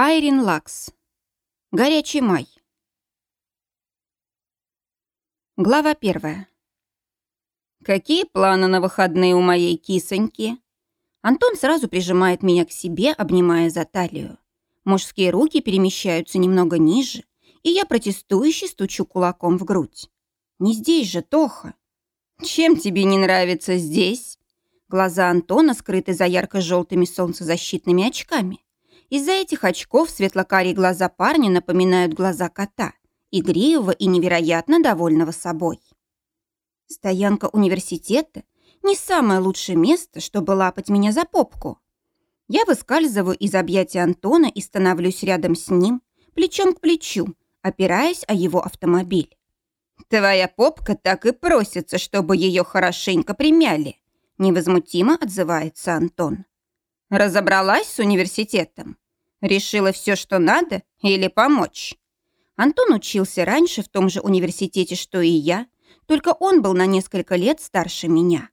Айрин Лакс. Горячий май. Глава первая. Какие планы на выходные у моей кисоньки? Антон сразу прижимает меня к себе, обнимая за талию. Мужские руки перемещаются немного ниже, и я протестующе стучу кулаком в грудь. Не здесь же, Тоха. Чем тебе не нравится здесь? Глаза Антона скрыты за ярко-желтыми солнцезащитными очками. Из-за этих очков светло-карие глаза парня напоминают глаза кота, игривого и невероятно довольного собой. Стоянка университета – не самое лучшее место, чтобы лапать меня за попку. Я выскальзываю из объятия Антона и становлюсь рядом с ним, плечом к плечу, опираясь о его автомобиль. «Твоя попка так и просится, чтобы ее хорошенько примяли», невозмутимо отзывается Антон. Разобралась с университетом? Решила все, что надо, или помочь? Антон учился раньше в том же университете, что и я, только он был на несколько лет старше меня.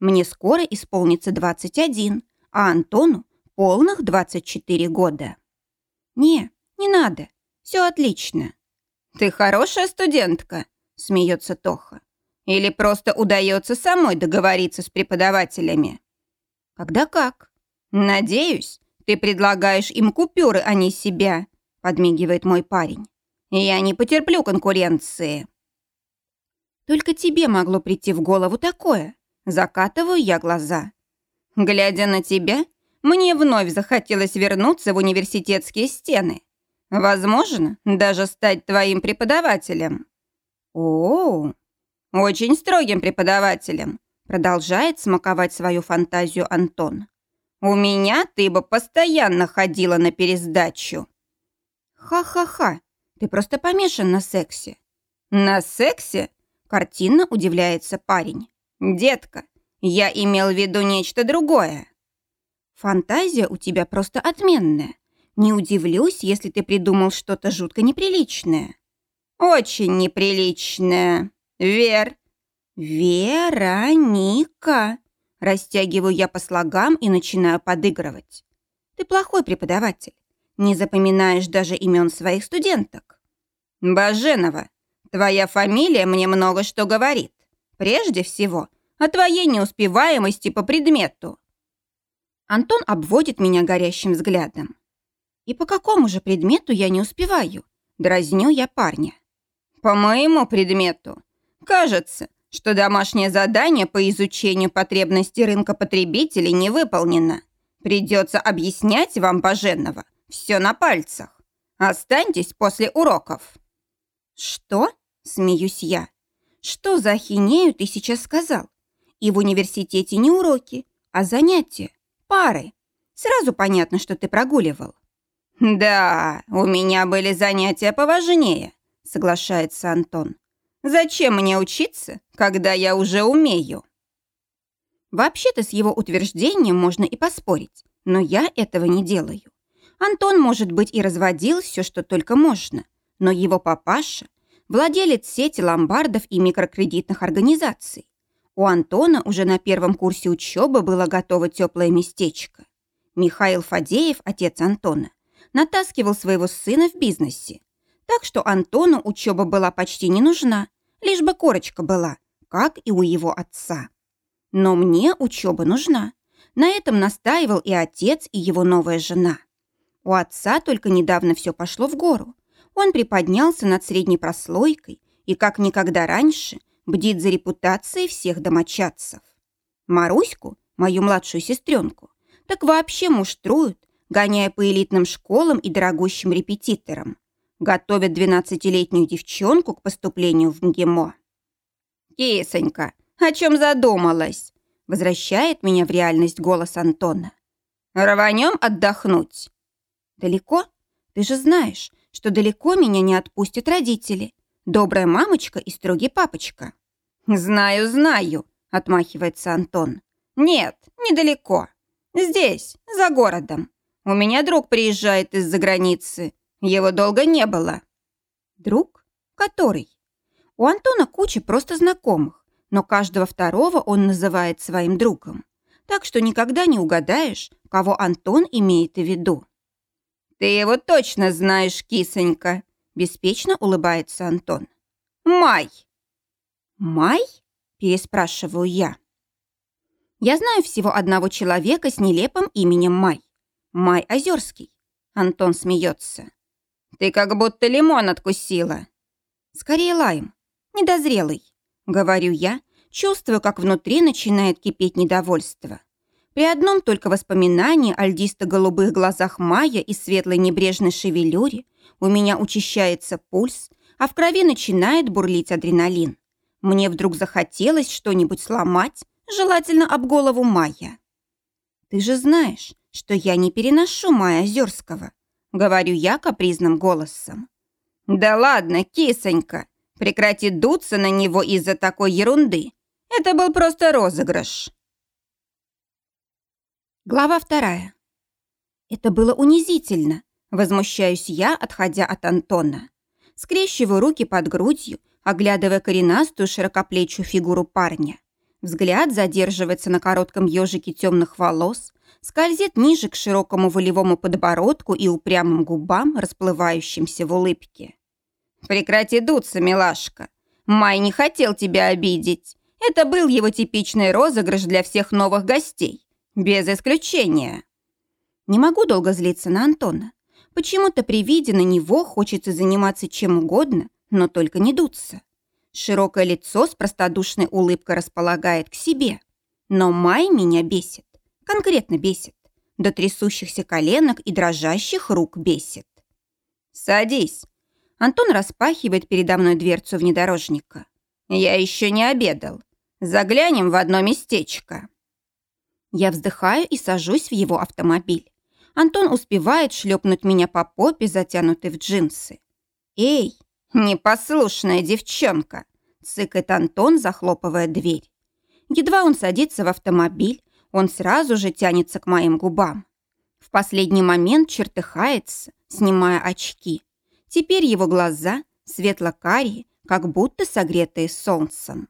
Мне скоро исполнится 21, а Антону полных 24 года. Не, не надо, все отлично. Ты хорошая студентка, смеется Тоха. Или просто удается самой договориться с преподавателями? Когда как? «Надеюсь, ты предлагаешь им купюры, а не себя», — подмигивает мой парень. «Я не потерплю конкуренции». «Только тебе могло прийти в голову такое», — закатываю я глаза. Глядя на тебя, мне вновь захотелось вернуться в университетские стены. Возможно, даже стать твоим преподавателем. О, очень строгим преподавателем, продолжает смаковать свою фантазию Антон. У меня ты бы постоянно ходила на пересдачу. Ха-ха-ха, ты просто помешан на сексе. На сексе? Картинно удивляется парень. Детка, я имел в виду нечто другое. Фантазия у тебя просто отменная. Не удивлюсь, если ты придумал что-то жутко неприличное. Очень неприличное. Вер. Вероника. Растягиваю я по слогам и начинаю подыгрывать. Ты плохой преподаватель. Не запоминаешь даже имен своих студенток. Баженова, твоя фамилия мне много что говорит. Прежде всего, о твоей неуспеваемости по предмету. Антон обводит меня горящим взглядом. И по какому же предмету я не успеваю? Дразню я парня. По моему предмету. Кажется, что домашнее задание по изучению потребностей рынка потребителей не выполнено. Придется объяснять вам, Баженова, все на пальцах. Останьтесь после уроков». «Что?» – смеюсь я. «Что за ахинею ты сейчас сказал? И в университете не уроки, а занятия, пары. Сразу понятно, что ты прогуливал». «Да, у меня были занятия поважнее», – соглашается Антон. Зачем мне учиться, когда я уже умею? Вообще-то с его утверждением можно и поспорить, но я этого не делаю. Антон, может быть, и разводил все, что только можно, но его папаша – владелец сети ломбардов и микрокредитных организаций. У Антона уже на первом курсе учебы было готово теплое местечко. Михаил Фадеев, отец Антона, натаскивал своего сына в бизнесе, так что Антону учеба была почти не нужна, лишь бы корочка была, как и у его отца. Но мне учеба нужна. На этом настаивал и отец, и его новая жена. У отца только недавно все пошло в гору. Он приподнялся над средней прослойкой и, как никогда раньше, бдит за репутацией всех домочадцев. Маруську, мою младшую сестренку, так вообще муштруют, гоняя по элитным школам и дорогущим репетиторам готовят двенадцатилетнюю девчонку к поступлению в МГИМО. «Кисонька, о чем задумалась?» Возвращает меня в реальность голос Антона. «Рванем отдохнуть?» «Далеко? Ты же знаешь, что далеко меня не отпустят родители. Добрая мамочка и строгий папочка». «Знаю, знаю», — отмахивается Антон. «Нет, недалеко. Здесь, за городом. У меня друг приезжает из-за границы. Его долго не было. Друг? Который? У Антона куча просто знакомых, но каждого второго он называет своим другом. Так что никогда не угадаешь, кого Антон имеет в виду. «Ты его точно знаешь, кисонька!» – беспечно улыбается Антон. «Май!» «Май?» – переспрашиваю я. Я знаю всего одного человека с нелепым именем Май. Май Озерский. Антон смеется. «Ты как будто лимон откусила». «Скорее лайм. Недозрелый», — говорю я, чувствую, как внутри начинает кипеть недовольство. При одном только воспоминании о льдисто-голубых глазах Майя и светлой небрежной шевелюре у меня учащается пульс, а в крови начинает бурлить адреналин. Мне вдруг захотелось что-нибудь сломать, желательно об голову Майя. «Ты же знаешь, что я не переношу Майя Озерского», — говорю я капризным голосом. «Да ладно, кисонька, прекрати дуться на него из-за такой ерунды. Это был просто розыгрыш». Глава вторая. Это было унизительно. Возмущаюсь я, отходя от Антона. Скрещиваю руки под грудью, оглядывая коренастую широкоплечую фигуру парня. Взгляд задерживается на коротком ежике темных волос, скользит ниже к широкому волевому подбородку и упрямым губам, расплывающимся в улыбке. «Прекрати дуться, милашка. Май не хотел тебя обидеть. Это был его типичный розыгрыш для всех новых гостей. Без исключения. Не могу долго злиться на Антона. Почему-то при виде на него хочется заниматься чем угодно, но только не дуться. Широкое лицо с простодушной улыбкой располагает к себе. Но Май меня бесит. Конкретно бесит. До трясущихся коленок и дрожащих рук бесит. «Садись». Антон распахивает передо мной дверцу внедорожника. «Я еще не обедал. Заглянем в одно местечко». Я вздыхаю и сажусь в его автомобиль. Антон успевает шлепнуть меня по попе, затянутой в джинсы. «Эй, непослушная девчонка!» – цыкает Антон, захлопывая дверь. Едва он садится в автомобиль, он сразу же тянется к моим губам. В последний момент чертыхается, снимая очки. Теперь его глаза светло-карие, как будто согретые солнцем.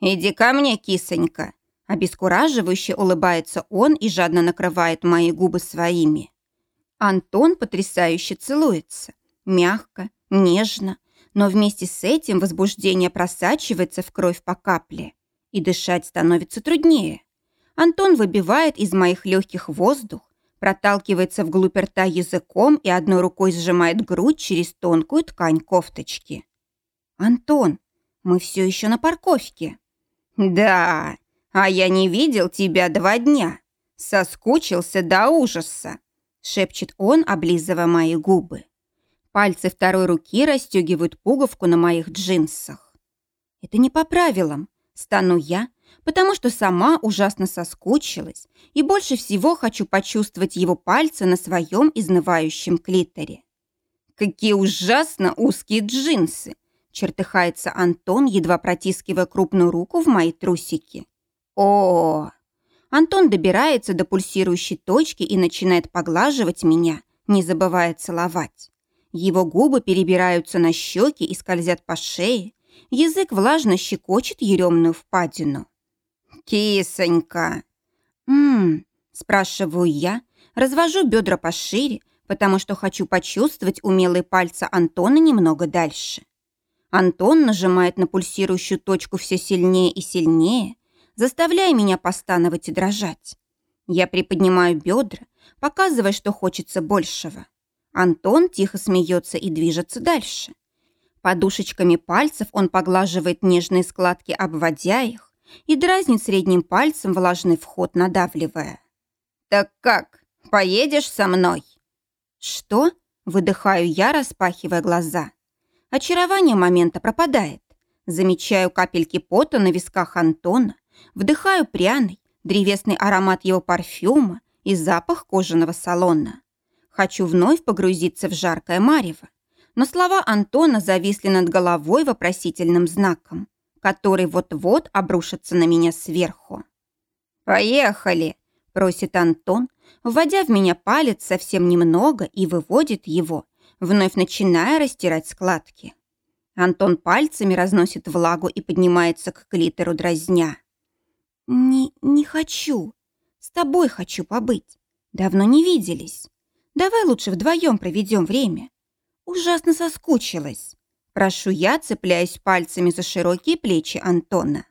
«Иди ко мне, кисонька!» Обескураживающе улыбается он и жадно накрывает мои губы своими. Антон потрясающе целуется. Мягко, нежно, но вместе с этим возбуждение просачивается в кровь по капле. И дышать становится труднее. Антон выбивает из моих легких воздух, проталкивается вглубь рта языком и одной рукой сжимает грудь через тонкую ткань кофточки. «Антон, мы все еще на парковке». «Да», «А я не видел тебя два дня. Соскучился до ужаса», — шепчет он, облизывая мои губы. Пальцы второй руки расстегивают пуговку на моих джинсах. «Это не по правилам», — стану я, потому что сама ужасно соскучилась и больше всего хочу почувствовать его пальцы на своем изнывающем клиторе. «Какие ужасно узкие джинсы!» — чертыхается Антон, едва протискивая крупную руку в мои трусики. О, Антон добирается до пульсирующей точки и начинает поглаживать меня, не забывая целовать. Его губы перебираются на щеки и скользят по шее. Язык влажно щекочет еремную впадину. «Кисонька!» «Ммм», спрашиваю я, развожу бедра пошире, потому что хочу почувствовать умелые пальцы Антона немного дальше. Антон нажимает на пульсирующую точку все сильнее и сильнее, заставляя меня постановать и дрожать. Я приподнимаю бедра, показывая, что хочется большего. Антон тихо смеется и движется дальше. Подушечками пальцев он поглаживает нежные складки, обводя их, и дразнит средним пальцем влажный вход, надавливая. «Так как, поедешь со мной?» «Что?» – выдыхаю я, распахивая глаза. Очарование момента пропадает. Замечаю капельки пота на висках Антона, Вдыхаю пряный, древесный аромат его парфюма и запах кожаного салона. Хочу вновь погрузиться в жаркое марево. Но слова Антона зависли над головой вопросительным знаком, который вот-вот обрушится на меня сверху. «Поехали!» – просит Антон, вводя в меня палец совсем немного и выводит его, вновь начиная растирать складки. Антон пальцами разносит влагу и поднимается к клитору дразня. «Не, не хочу. С тобой хочу побыть. Давно не виделись. Давай лучше вдвоем проведем время. Ужасно соскучилась. Прошу я, цепляясь пальцами за широкие плечи Антона.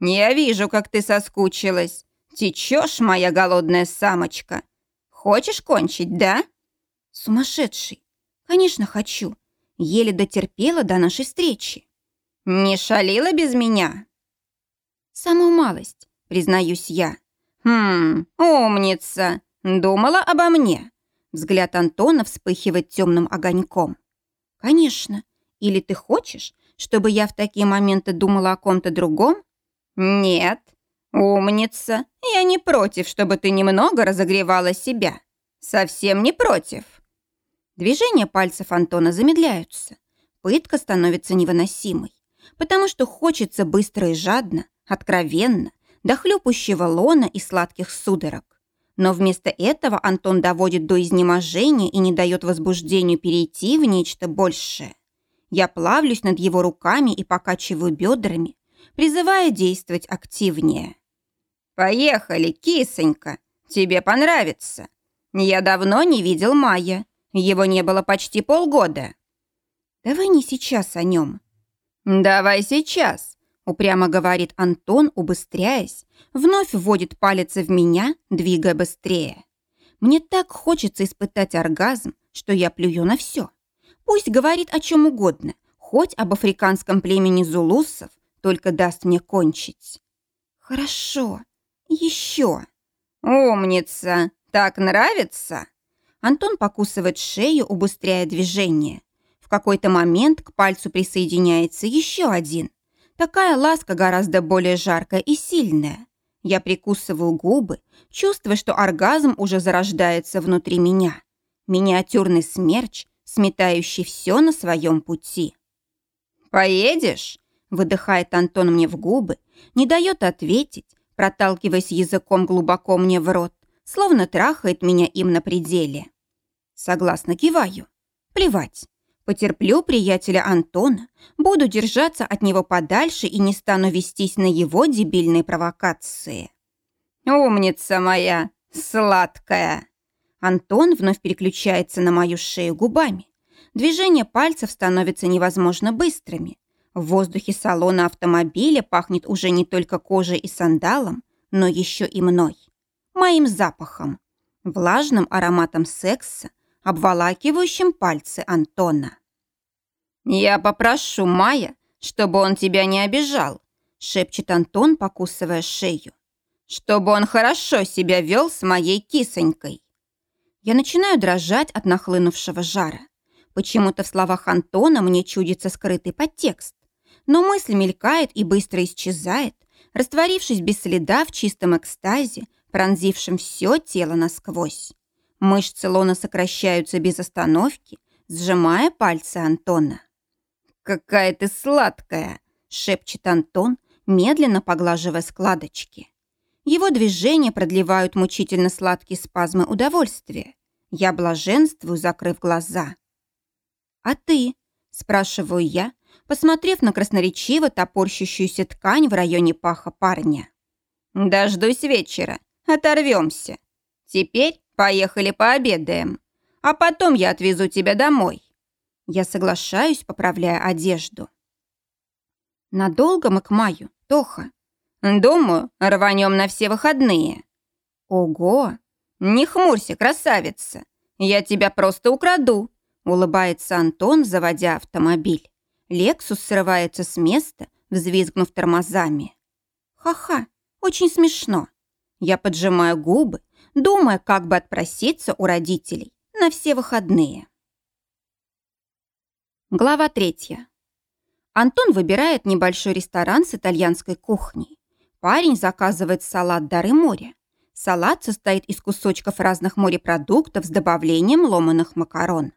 «Я вижу, как ты соскучилась. Течешь, моя голодная самочка. Хочешь кончить, да?» «Сумасшедший. Конечно, хочу. Еле дотерпела до нашей встречи». «Не шалила без меня?» «Самую малость, признаюсь я». «Хм, умница. Думала обо мне». Взгляд Антона вспыхивает темным огоньком. «Конечно. Или ты хочешь, чтобы я в такие моменты думала о ком-то другом?» «Нет. Умница. Я не против, чтобы ты немного разогревала себя. Совсем не против». Движения пальцев Антона замедляются. Пытка становится невыносимой, потому что хочется быстро и жадно, откровенно, до хлюпущего лона и сладких судорог. Но вместо этого Антон доводит до изнеможения и не дает возбуждению перейти в нечто большее. Я плавлюсь над его руками и покачиваю бедрами, призывая действовать активнее. «Поехали, кисонька, тебе понравится. Я давно не видел Майя, его не было почти полгода». «Давай не сейчас о нем». «Давай сейчас», — упрямо говорит Антон, убыстряясь, вновь вводит палец в меня, двигая быстрее. Мне так хочется испытать оргазм, что я плюю на все. Пусть говорит о чем угодно, хоть об африканском племени зулусов, только даст мне кончить. Хорошо. Еще. Умница. Так нравится? Антон покусывает шею, убыстряя движение. В какой-то момент к пальцу присоединяется еще один. Такая ласка гораздо более жаркая и сильная. Я прикусываю губы, чувствуя, что оргазм уже зарождается внутри меня. Миниатюрный смерч, сметающий все на своем пути. «Поедешь?» – выдыхает Антон мне в губы, не дает ответить, проталкиваясь языком глубоко мне в рот, словно трахает меня им на пределе. Согласно киваю. Плевать. Потерплю приятеля Антона, буду держаться от него подальше и не стану вестись на его дебильные провокации. «Умница моя, сладкая!» Антон вновь переключается на мою шею губами. Движения пальцев становятся невозможно быстрыми. В воздухе салона автомобиля пахнет уже не только кожей и сандалом, но еще и мной. Моим запахом. Влажным ароматом секса, обволакивающим пальцы Антона. «Я попрошу Майя, чтобы он тебя не обижал», шепчет Антон, покусывая шею. «Чтобы он хорошо себя вел с моей кисонькой». Я начинаю дрожать от нахлынувшего жара. Почему-то в словах Антона мне чудится скрытый подтекст. Но мысль мелькает и быстро исчезает, растворившись без следа в чистом экстазе, пронзившем все тело насквозь. Мышцы лона сокращаются без остановки, сжимая пальцы Антона. «Какая ты сладкая!» — шепчет Антон, медленно поглаживая складочки. Его движения продлевают мучительно сладкие спазмы удовольствия. Я блаженствую, закрыв глаза. «А ты?» — спрашиваю я, посмотрев на красноречиво топорщущуюся ткань в районе паха парня. «Дождусь вечера. Оторвемся. Теперь Поехали пообедаем. А потом я отвезу тебя домой. Я соглашаюсь, поправляя одежду. Надолго мы к маю, Тоха? Думаю, рванем на все выходные. Ого! Не хмурься, красавица. Я тебя просто украду. Улыбается Антон, заводя автомобиль. Лексус срывается с места, взвизгнув тормозами. Ха-ха, очень смешно. Я поджимаю губы, думая, как бы отпроситься у родителей на все выходные. Глава третья. Антон выбирает небольшой ресторан с итальянской кухней. Парень заказывает салат «Дары моря». Салат состоит из кусочков разных морепродуктов с добавлением ломаных макарон.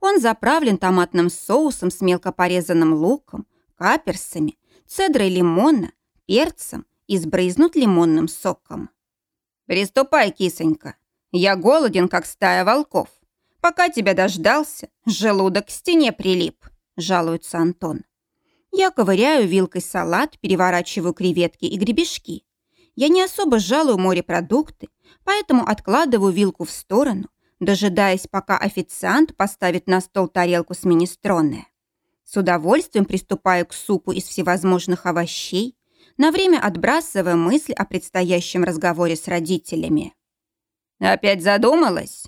Он заправлен томатным соусом с мелко порезанным луком, каперсами, цедрой лимона, перцем и сбрызнут лимонным соком. «Приступай, кисонька. Я голоден, как стая волков. Пока тебя дождался, желудок к стене прилип», – жалуется Антон. Я ковыряю вилкой салат, переворачиваю креветки и гребешки. Я не особо жалую морепродукты, поэтому откладываю вилку в сторону, дожидаясь, пока официант поставит на стол тарелку с министроне. С удовольствием приступаю к супу из всевозможных овощей, на время отбрасывая мысль о предстоящем разговоре с родителями. «Опять задумалась?»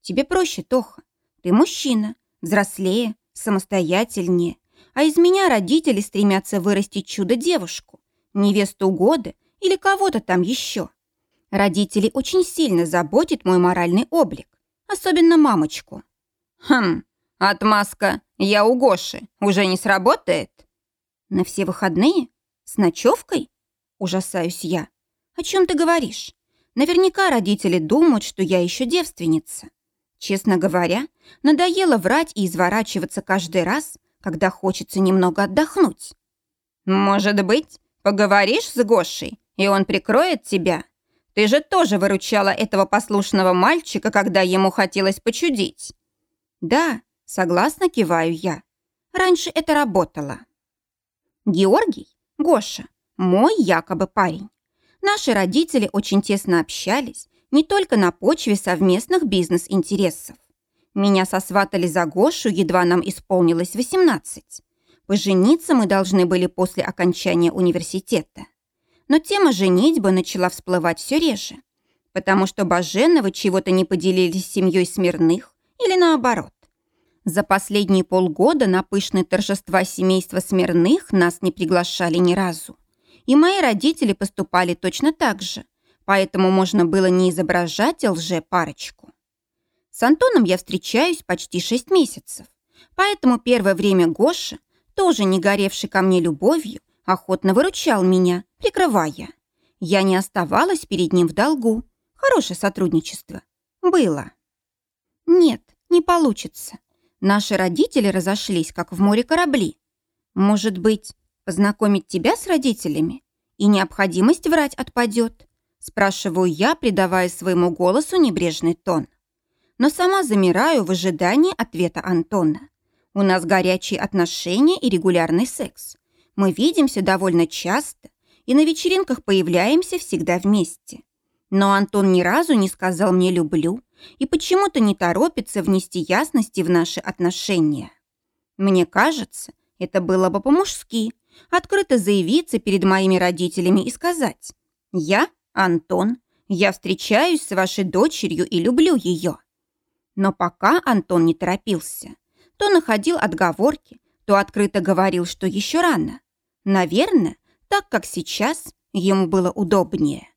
«Тебе проще, Тоха. Ты мужчина, взрослее, самостоятельнее, а из меня родители стремятся вырастить чудо-девушку, невесту года или кого-то там еще. Родители очень сильно заботит мой моральный облик, особенно мамочку. Хм, отмазка «я у Гоши» уже не сработает? На все выходные? С ночевкой? Ужасаюсь я. О чем ты говоришь? Наверняка родители думают, что я еще девственница. Честно говоря, надоело врать и изворачиваться каждый раз, когда хочется немного отдохнуть. Может быть, поговоришь с Гошей, и он прикроет тебя? Ты же тоже выручала этого послушного мальчика, когда ему хотелось почудить». «Да», — согласно киваю я. «Раньше это работало». Георгий, Гоша, мой якобы парень. Наши родители очень тесно общались, не только на почве совместных бизнес-интересов. Меня сосватали за Гошу, едва нам исполнилось 18. Пожениться мы должны были после окончания университета но тема женитьбы начала всплывать все реже, потому что Баженовы чего-то не поделились с семьей Смирных или наоборот. За последние полгода на пышные торжества семейства Смирных нас не приглашали ни разу. И мои родители поступали точно так же, поэтому можно было не изображать лже-парочку. С Антоном я встречаюсь почти шесть месяцев, поэтому первое время Гоша, тоже не горевший ко мне любовью, охотно выручал меня, прикрывая. Я не оставалась перед ним в долгу. Хорошее сотрудничество. Было. Нет, не получится. Наши родители разошлись, как в море корабли. Может быть, познакомить тебя с родителями? И необходимость врать отпадет? Спрашиваю я, придавая своему голосу небрежный тон. Но сама замираю в ожидании ответа Антона. У нас горячие отношения и регулярный секс. Мы видимся довольно часто и на вечеринках появляемся всегда вместе. Но Антон ни разу не сказал мне «люблю» и почему-то не торопится внести ясности в наши отношения. Мне кажется, это было бы по-мужски, открыто заявиться перед моими родителями и сказать «Я, Антон, я встречаюсь с вашей дочерью и люблю ее». Но пока Антон не торопился, то находил отговорки, то открыто говорил, что еще рано. Наверное, так как сейчас ему было удобнее.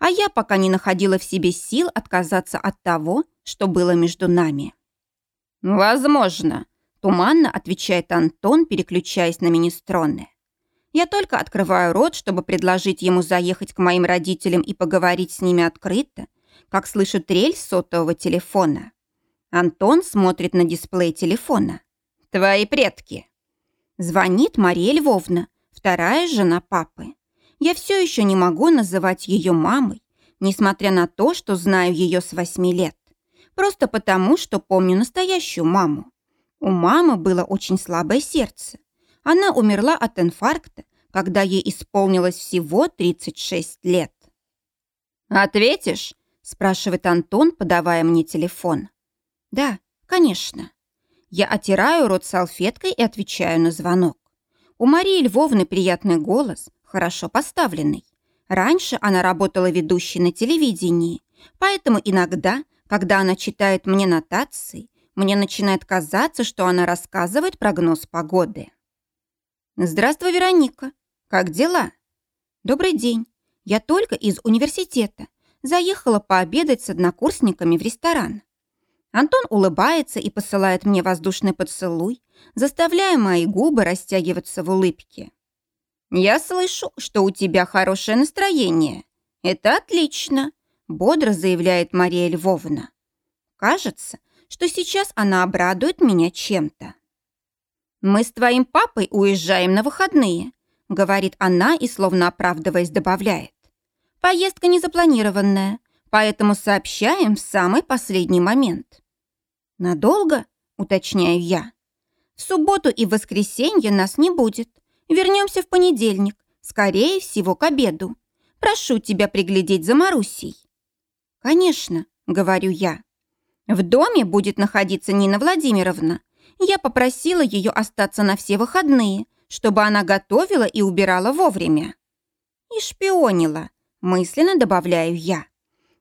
А я пока не находила в себе сил отказаться от того, что было между нами. «Возможно», – туманно отвечает Антон, переключаясь на министроны. Я только открываю рот, чтобы предложить ему заехать к моим родителям и поговорить с ними открыто, как слышу трель сотового телефона. Антон смотрит на дисплей телефона. «Твои предки». Звонит Мария Львовна, вторая жена папы. Я все еще не могу называть ее мамой, несмотря на то, что знаю ее с восьми лет. Просто потому, что помню настоящую маму. У мамы было очень слабое сердце. Она умерла от инфаркта, когда ей исполнилось всего 36 лет. «Ответишь?» – спрашивает Антон, подавая мне телефон. «Да, конечно». Я отираю рот салфеткой и отвечаю на звонок. У Марии Львовны приятный голос, хорошо поставленный. Раньше она работала ведущей на телевидении, поэтому иногда, когда она читает мне нотации, мне начинает казаться, что она рассказывает прогноз погоды. «Здравствуй, Вероника. Как дела?» «Добрый день. Я только из университета. Заехала пообедать с однокурсниками в ресторан. Антон улыбается и посылает мне воздушный поцелуй, заставляя мои губы растягиваться в улыбке. «Я слышу, что у тебя хорошее настроение. Это отлично», — бодро заявляет Мария Львовна. «Кажется, что сейчас она обрадует меня чем-то». «Мы с твоим папой уезжаем на выходные», — говорит она и, словно оправдываясь, добавляет. «Поездка незапланированная, поэтому сообщаем в самый последний момент». «Надолго?» – уточняю я. «В субботу и воскресенье нас не будет. Вернемся в понедельник, скорее всего, к обеду. Прошу тебя приглядеть за Марусей». «Конечно», – говорю я. В доме будет находиться Нина Владимировна. Я попросила ее остаться на все выходные, чтобы она готовила и убирала вовремя. И шпионила, мысленно добавляю я.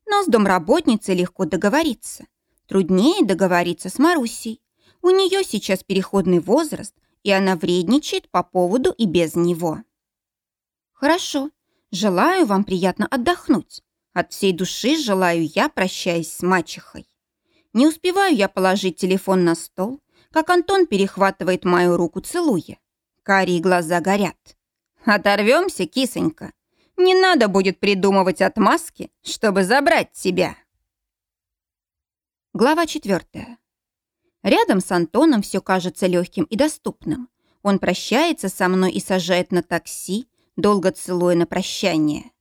Но с домработницей легко договориться. Труднее договориться с Марусей. У нее сейчас переходный возраст, и она вредничает по поводу и без него. Хорошо. Желаю вам приятно отдохнуть. От всей души желаю я, прощаясь с мачехой. Не успеваю я положить телефон на стол, как Антон перехватывает мою руку, целуя. Карие глаза горят. «Оторвемся, кисонька. Не надо будет придумывать отмазки, чтобы забрать тебя». Глава четвертая. Рядом с Антоном все кажется легким и доступным. Он прощается со мной и сажает на такси, долго целуя на прощание.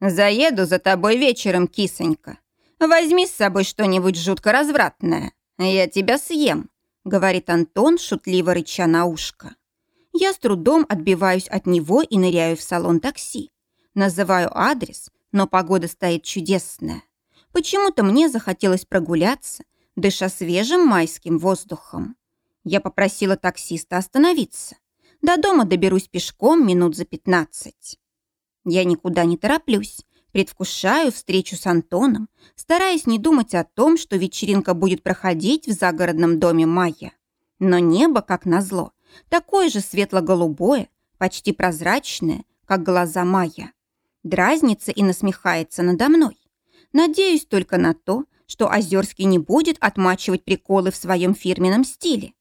«Заеду за тобой вечером, кисонька. Возьми с собой что-нибудь жутко развратное. Я тебя съем», — говорит Антон, шутливо рыча на ушко. Я с трудом отбиваюсь от него и ныряю в салон такси. Называю адрес, но погода стоит чудесная. Почему-то мне захотелось прогуляться, дыша свежим майским воздухом. Я попросила таксиста остановиться. До дома доберусь пешком минут за пятнадцать. Я никуда не тороплюсь, предвкушаю встречу с Антоном, стараясь не думать о том, что вечеринка будет проходить в загородном доме Майя. Но небо, как назло, такое же светло-голубое, почти прозрачное, как глаза Майя. Дразнится и насмехается надо мной. Надеюсь только на то, что Озерский не будет отмачивать приколы в своем фирменном стиле.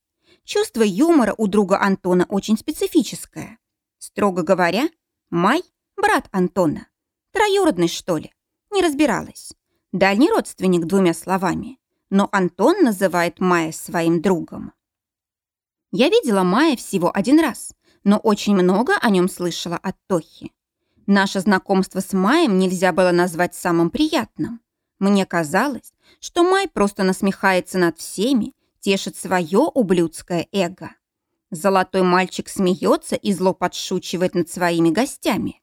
Чувство юмора у друга Антона очень специфическое. Строго говоря, Май Брат Антона. Троюродный, что ли? Не разбиралась. Дальний родственник двумя словами. Но Антон называет Майя своим другом. Я видела Майя всего один раз, но очень много о нем слышала от Тохи. Наше знакомство с Маем нельзя было назвать самым приятным. Мне казалось, что Май просто насмехается над всеми, тешит свое ублюдское эго. Золотой мальчик смеется и зло подшучивает над своими гостями.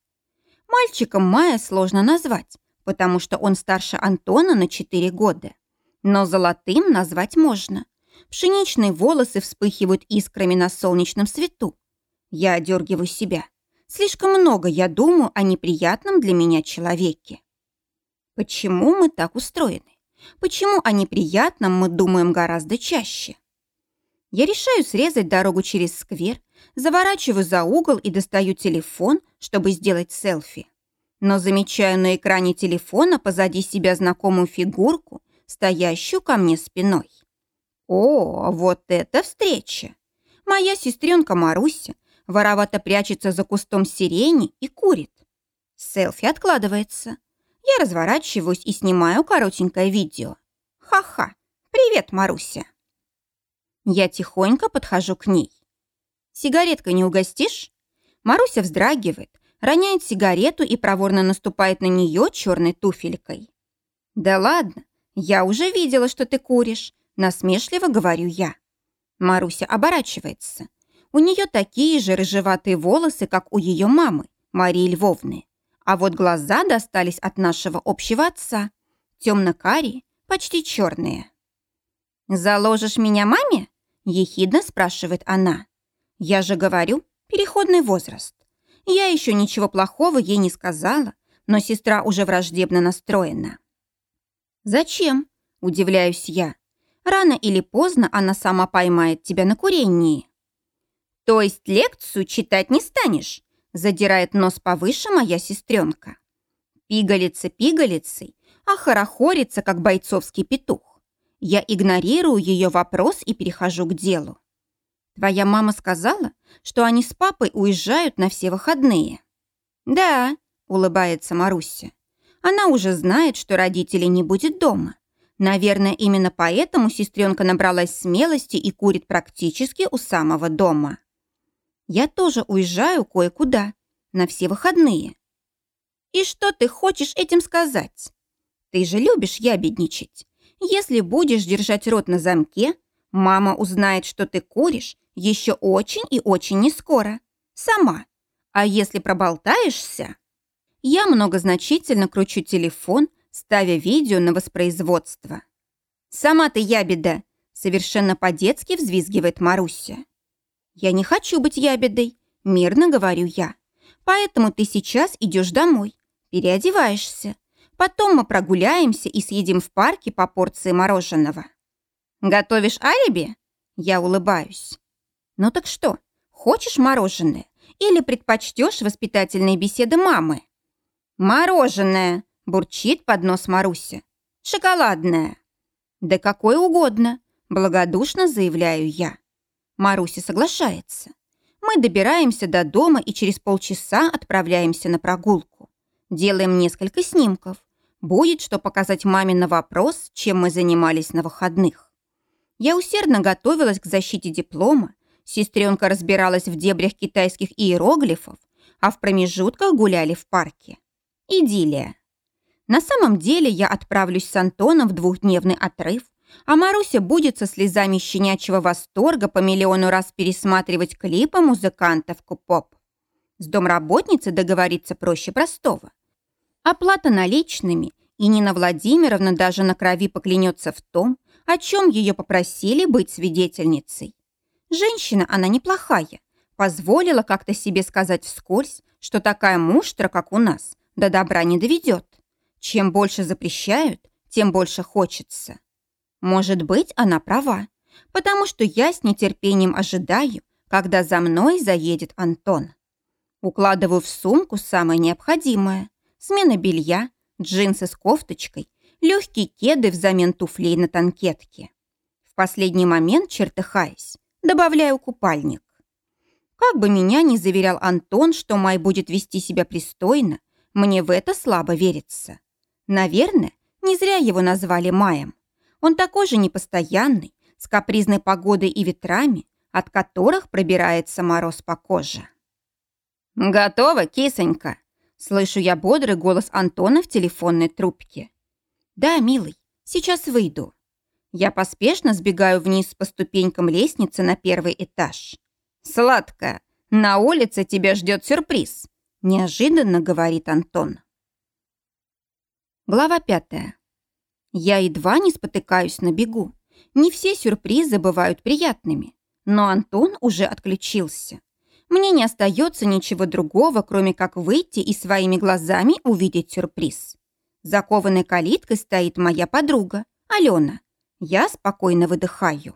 Мальчиком Майя сложно назвать, потому что он старше Антона на 4 года. Но золотым назвать можно. Пшеничные волосы вспыхивают искрами на солнечном свету. Я одергиваю себя. Слишком много я думаю о неприятном для меня человеке. Почему мы так устроены? Почему о неприятном мы думаем гораздо чаще? Я решаю срезать дорогу через сквер, заворачиваю за угол и достаю телефон, чтобы сделать селфи. Но замечаю на экране телефона позади себя знакомую фигурку, стоящую ко мне спиной. О, вот это встреча! Моя сестренка Маруся воровато прячется за кустом сирени и курит. Селфи откладывается. Я разворачиваюсь и снимаю коротенькое видео. Ха-ха! Привет, Маруся! Я тихонько подхожу к ней. «Сигареткой не угостишь?» Маруся вздрагивает, роняет сигарету и проворно наступает на нее черной туфелькой. «Да ладно, я уже видела, что ты куришь», насмешливо говорю я. Маруся оборачивается. У нее такие же рыжеватые волосы, как у ее мамы, Марии Львовны. А вот глаза достались от нашего общего отца. Темно-карие, почти черные. «Заложишь меня маме?» – ехидно спрашивает она. «Я же говорю, переходный возраст. Я еще ничего плохого ей не сказала, но сестра уже враждебно настроена». «Зачем?» – удивляюсь я. «Рано или поздно она сама поймает тебя на курении». «То есть лекцию читать не станешь?» – задирает нос повыше моя сестренка. Пигалица пигалицей, а хорохорится, как бойцовский петух. Я игнорирую ее вопрос и перехожу к делу. Твоя мама сказала, что они с папой уезжают на все выходные. Да, улыбается Маруся. Она уже знает, что родителей не будет дома. Наверное, именно поэтому сестренка набралась смелости и курит практически у самого дома. Я тоже уезжаю кое-куда, на все выходные. И что ты хочешь этим сказать? Ты же любишь ябедничать. Если будешь держать рот на замке, мама узнает, что ты куришь еще очень и очень не скоро. Сама. А если проболтаешься... Я многозначительно кручу телефон, ставя видео на воспроизводство. «Сама ты ябеда!» — совершенно по-детски взвизгивает Маруся. «Я не хочу быть ябедой», — мирно говорю я. «Поэтому ты сейчас идешь домой, переодеваешься. Потом мы прогуляемся и съедим в парке по порции мороженого». «Готовишь алиби?» Я улыбаюсь. «Ну так что, хочешь мороженое? Или предпочтешь воспитательные беседы мамы?» «Мороженое!» – бурчит под нос Маруся. «Шоколадное!» «Да какое угодно!» – благодушно заявляю я. Маруся соглашается. Мы добираемся до дома и через полчаса отправляемся на прогулку. Делаем несколько снимков. Будет что показать маме на вопрос, чем мы занимались на выходных. Я усердно готовилась к защите диплома, сестренка разбиралась в дебрях китайских иероглифов, а в промежутках гуляли в парке. Идиллия. На самом деле я отправлюсь с Антоном в двухдневный отрыв, а Маруся будет со слезами щенячьего восторга по миллиону раз пересматривать клипы музыкантов Купоп. С домработницей договориться проще простого. Оплата наличными, и Нина Владимировна даже на крови поклянется в том, о чем ее попросили быть свидетельницей. Женщина она неплохая, позволила как-то себе сказать вскользь, что такая муштра, как у нас, до добра не доведет. Чем больше запрещают, тем больше хочется. Может быть, она права, потому что я с нетерпением ожидаю, когда за мной заедет Антон. Укладываю в сумку самое необходимое. Смена белья, джинсы с кофточкой, легкие кеды взамен туфлей на танкетке. В последний момент, чертыхаясь, добавляю купальник. Как бы меня ни заверял Антон, что Май будет вести себя пристойно, мне в это слабо верится. Наверное, не зря его назвали Маем. Он такой же непостоянный, с капризной погодой и ветрами, от которых пробирается мороз по коже. «Готово, кисонька!» Слышу я бодрый голос Антона в телефонной трубке. «Да, милый, сейчас выйду». Я поспешно сбегаю вниз по ступенькам лестницы на первый этаж. «Сладкая, на улице тебя ждет сюрприз», неожиданно говорит Антон. Глава пятая. Я едва не спотыкаюсь на бегу. Не все сюрпризы бывают приятными, но Антон уже отключился. Мне не остается ничего другого, кроме как выйти и своими глазами увидеть сюрприз. Закованной калиткой стоит моя подруга, Алена. Я спокойно выдыхаю.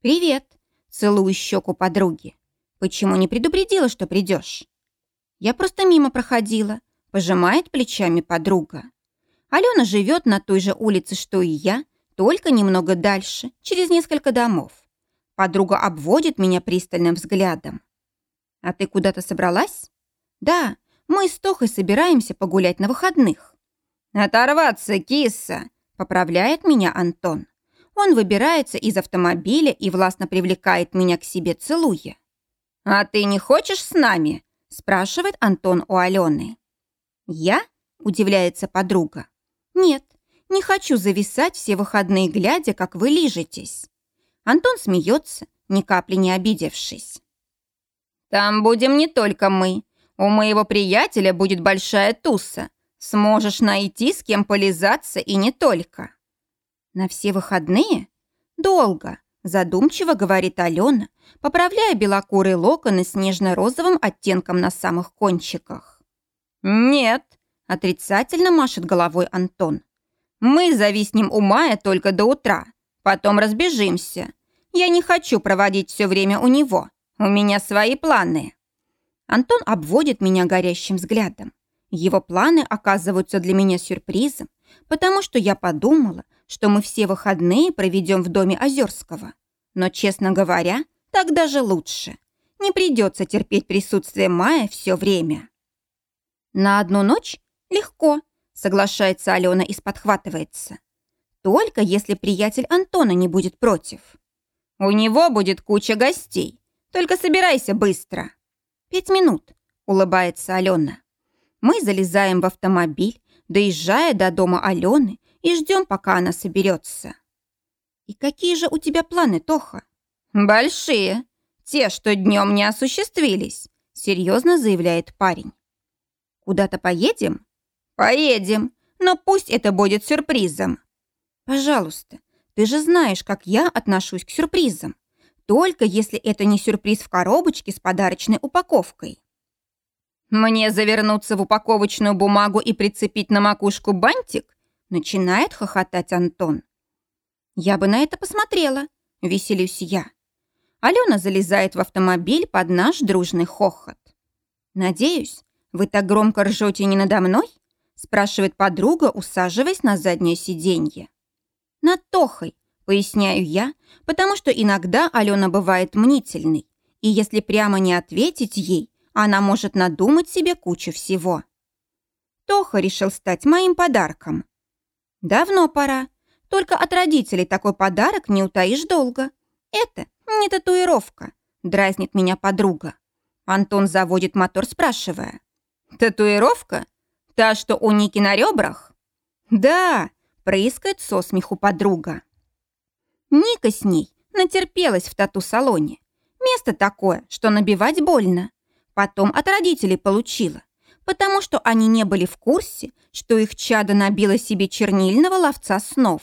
«Привет!» – целую щеку подруги. «Почему не предупредила, что придешь?» «Я просто мимо проходила», – пожимает плечами подруга. Алена живет на той же улице, что и я, только немного дальше, через несколько домов. Подруга обводит меня пристальным взглядом. «А ты куда-то собралась?» «Да, мы с Тохой собираемся погулять на выходных». «Оторваться, киса!» – поправляет меня Антон. Он выбирается из автомобиля и властно привлекает меня к себе, целуя. «А ты не хочешь с нами?» – спрашивает Антон у Алены. «Я?» – удивляется подруга. «Нет, не хочу зависать все выходные, глядя, как вы лижетесь». Антон смеется, ни капли не обидевшись. Там будем не только мы. У моего приятеля будет большая туса. Сможешь найти, с кем полизаться и не только. На все выходные? Долго, задумчиво говорит Алена, поправляя белокурые локоны с нежно-розовым оттенком на самых кончиках. Нет, отрицательно машет головой Антон. Мы зависнем у Мая только до утра. Потом разбежимся. Я не хочу проводить все время у него. У меня свои планы». Антон обводит меня горящим взглядом. Его планы оказываются для меня сюрпризом, потому что я подумала, что мы все выходные проведем в доме Озерского. Но, честно говоря, так даже лучше. Не придется терпеть присутствие Мая все время. На одну ночь легко, соглашается Алена и сподхватывается. Только если приятель Антона не будет против. У него будет куча гостей, только собирайся быстро». «Пять минут», — улыбается Алена. Мы залезаем в автомобиль, доезжая до дома Алены и ждем, пока она соберется. «И какие же у тебя планы, Тоха?» «Большие. Те, что днем не осуществились», — серьезно заявляет парень. «Куда-то поедем?» «Поедем, но пусть это будет сюрпризом». «Пожалуйста, Ты же знаешь, как я отношусь к сюрпризам. Только если это не сюрприз в коробочке с подарочной упаковкой. Мне завернуться в упаковочную бумагу и прицепить на макушку бантик? Начинает хохотать Антон. Я бы на это посмотрела, веселюсь я. Алена залезает в автомобиль под наш дружный хохот. «Надеюсь, вы так громко ржете не надо мной?» Спрашивает подруга, усаживаясь на заднее сиденье. «Над Тохой», поясняю я, потому что иногда Алена бывает мнительной, и если прямо не ответить ей, она может надумать себе кучу всего. Тоха решил стать моим подарком. Давно пора. Только от родителей такой подарок не утаишь долго. Это не татуировка, дразнит меня подруга. Антон заводит мотор, спрашивая. Татуировка? Та, что у Ники на ребрах? Да, прыскает со смеху подруга. Ника с ней натерпелась в тату-салоне. Место такое, что набивать больно. Потом от родителей получила, потому что они не были в курсе, что их чадо набило себе чернильного ловца снов.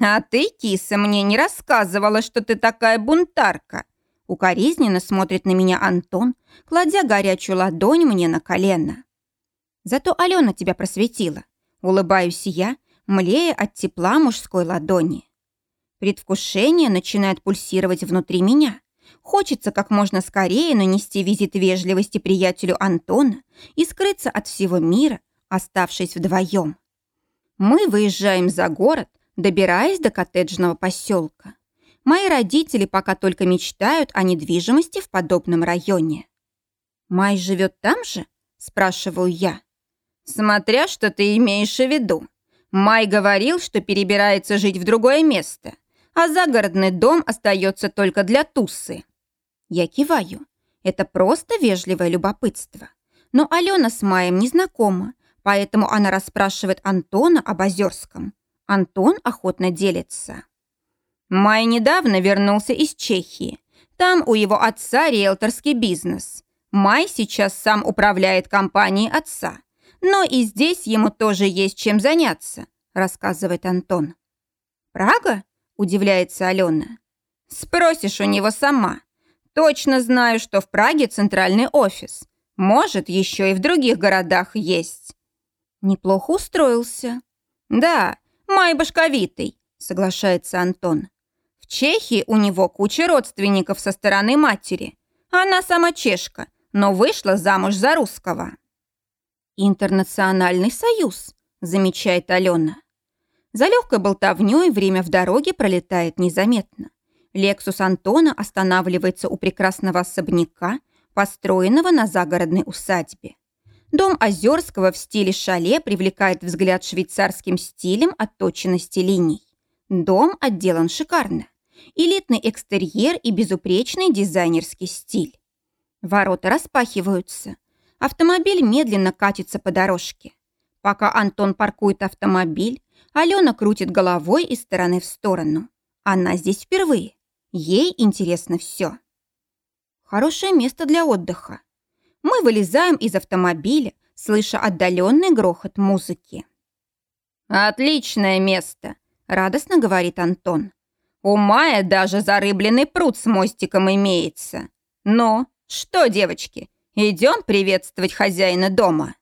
«А ты, киса, мне не рассказывала, что ты такая бунтарка!» Укоризненно смотрит на меня Антон, кладя горячую ладонь мне на колено. «Зато Алена тебя просветила», — улыбаюсь я, млея от тепла мужской ладони. Предвкушение начинает пульсировать внутри меня. Хочется как можно скорее нанести визит вежливости приятелю Антона и скрыться от всего мира, оставшись вдвоем. Мы выезжаем за город, добираясь до коттеджного поселка. Мои родители пока только мечтают о недвижимости в подобном районе. «Май живет там же?» – спрашиваю я. «Смотря, что ты имеешь в виду. Май говорил, что перебирается жить в другое место, а загородный дом остается только для тусы». Я киваю. Это просто вежливое любопытство. Но Алена с Маем не знакома, поэтому она расспрашивает Антона об Озерском. Антон охотно делится. Май недавно вернулся из Чехии. Там у его отца риэлторский бизнес. Май сейчас сам управляет компанией отца. Но и здесь ему тоже есть чем заняться, рассказывает Антон. «Прага?» – удивляется Алена. «Спросишь у него сама. Точно знаю, что в Праге центральный офис. Может, еще и в других городах есть». Неплохо устроился. «Да, Май башковитый», — соглашается Антон. «В Чехии у него куча родственников со стороны матери. Она сама чешка, но вышла замуж за русского». «Интернациональный союз», — замечает Алена. За легкой болтовней время в дороге пролетает незаметно. Лексус Антона останавливается у прекрасного особняка, построенного на загородной усадьбе. Дом Озерского в стиле шале привлекает взгляд швейцарским стилем отточенности линий. Дом отделан шикарно. Элитный экстерьер и безупречный дизайнерский стиль. Ворота распахиваются. Автомобиль медленно катится по дорожке. Пока Антон паркует автомобиль, Алена крутит головой из стороны в сторону. Она здесь впервые. Ей интересно все. Хорошее место для отдыха. Мы вылезаем из автомобиля, слыша отдаленный грохот музыки. «Отличное место!» – радостно говорит Антон. «У Мая даже зарыбленный пруд с мостиком имеется. Но что, девочки, идем приветствовать хозяина дома?»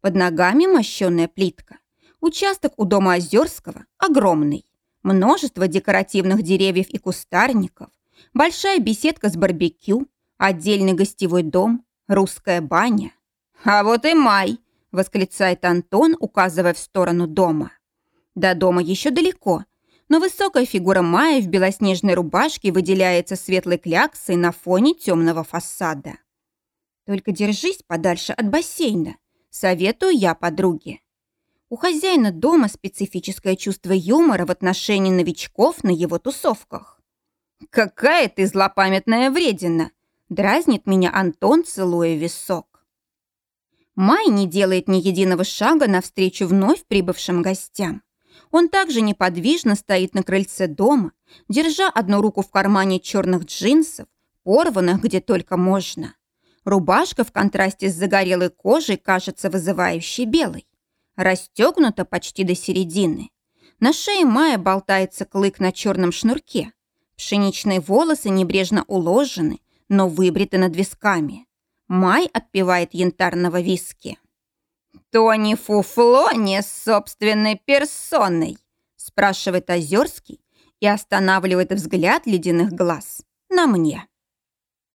Под ногами мощенная плитка. Участок у дома Озерского огромный. Множество декоративных деревьев и кустарников, большая беседка с барбекю, отдельный гостевой дом, Русская баня. А вот и май, восклицает Антон, указывая в сторону дома. До дома еще далеко, но высокая фигура Майя в белоснежной рубашке выделяется светлой кляксой на фоне темного фасада. Только держись подальше от бассейна, советую я подруге. У хозяина дома специфическое чувство юмора в отношении новичков на его тусовках. «Какая ты злопамятная вредина!» Дразнит меня Антон, целуя висок. Май не делает ни единого шага навстречу вновь прибывшим гостям. Он также неподвижно стоит на крыльце дома, держа одну руку в кармане черных джинсов, порванных где только можно. Рубашка в контрасте с загорелой кожей кажется вызывающей белой. Расстегнута почти до середины. На шее Майя болтается клык на черном шнурке. Пшеничные волосы небрежно уложены, но выбриты над висками. Май отпивает янтарного виски. «То не фуфло, не собственной персоной?» спрашивает Озерский и останавливает взгляд ледяных глаз на мне.